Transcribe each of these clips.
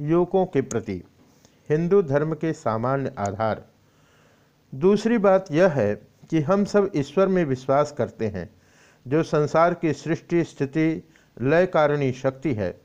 युवकों के प्रति हिंदू धर्म के सामान्य आधार। दूसरी बात यह है कि हम सब ईश्वर में विश्वास करते हैं, जो संसार की सृष्टि स्थिति, लय कारणीय शक्ति है,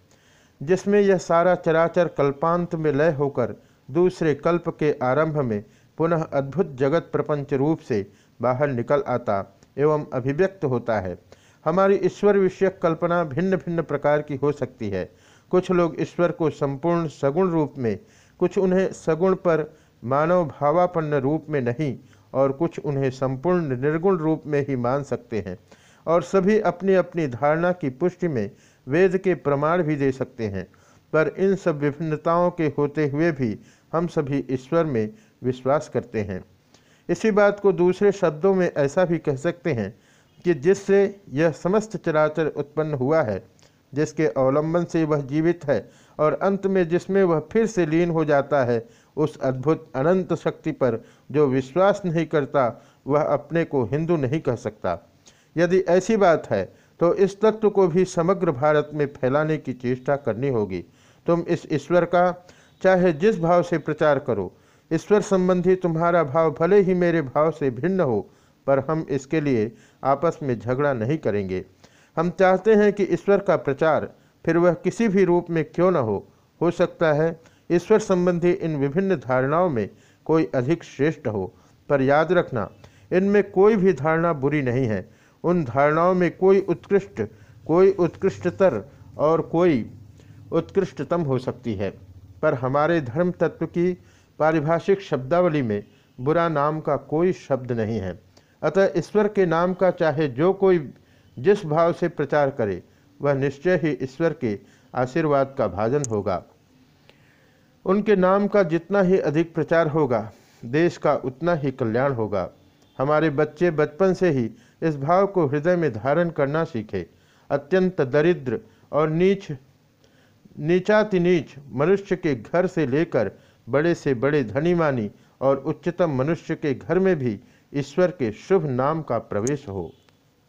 जिसमें यह सारा चराचर कल्पांत में लय होकर दूसरे कल्प के आरंभ में पुनः अद्भुत जगत प्रपंच रूप से बाहर निकल आता एवं अभिव्यक्त होता है। हमारी ईश्वर विषयक कल्पना भिन्न भिन्न प्रकार की हो सकती है कुछ लोग ईश्वर को संपूर्ण सगुण रूप में, कुछ उन्हें सगुण पर मानव भावापन्न रूप में नहीं, और कुछ उन्हें संपूर्ण निर्गुण रूप में ही मान सकते हैं। और सभी अपनी अपनी धारणा की पुष्टि में वेद के प्रमाण भी दे सकते हैं। पर इन सब विभिन्नताओं के होते हुए भी हम सभी ईश्वर में विश्वास करते हैं। इसी बात को दूसरे शब्दों में ऐसा भी कह सकते हैं कि जिससे यह समस्त चराचर उत्पन्न हुआ है जिसके अवलंबन से वह जीवित है और अंत में जिसमें वह फिर से लीन हो जाता है, उस अद्भुत अनंत शक्ति पर जो विश्वास नहीं करता, वह अपने को हिंदू नहीं कह सकता। यदि ऐसी बात है तो इस तत्व को भी समग्र भारत में फैलाने की चेष्टा करनी होगी। तुम इस ईश्वर का, चाहे जिस भाव से प्रचार करो, ईश्वर संबंधी तुम्हारा भाव भले ही मेरे भाव से भिन्न हो, पर हम इसके लिए आपस में झगड़ा नहीं करेंगे। हम चाहते हैं कि ईश्वर का प्रचार फिर वह किसी भी रूप में क्यों न हो हो सकता है ईश्वर संबंधी इन विभिन्न धारणाओं में कोई अधिक श्रेष्ठ हो। पर याद रखना, इनमें कोई भी धारणा बुरी नहीं है। उन धारणाओं में कोई उत्कृष्ट, कोई उत्कृष्टतर और कोई उत्कृष्टतम हो सकती है। पर हमारे धर्म तत्व की पारिभाषिक शब्दावली में बुरा नाम का कोई शब्द नहीं है। अतः ईश्वर के नाम का चाहे जो कोई जिस भाव से प्रचार करे, वह निश्चय ही ईश्वर के आशीर्वाद का भाजन होगा। उनके नाम का जितना ही अधिक प्रचार होगा, देश का उतना ही कल्याण होगा। हमारे बच्चे बचपन से ही इस भाव को हृदय में धारण करना सीखे। अत्यंत दरिद्र और नीच नीचाति नीच मनुष्य के घर से लेकर बड़े से बड़े धनीमानी और उच्चतम मनुष्य के घर में भी ईश्वर के शुभ नाम का प्रवेश हो।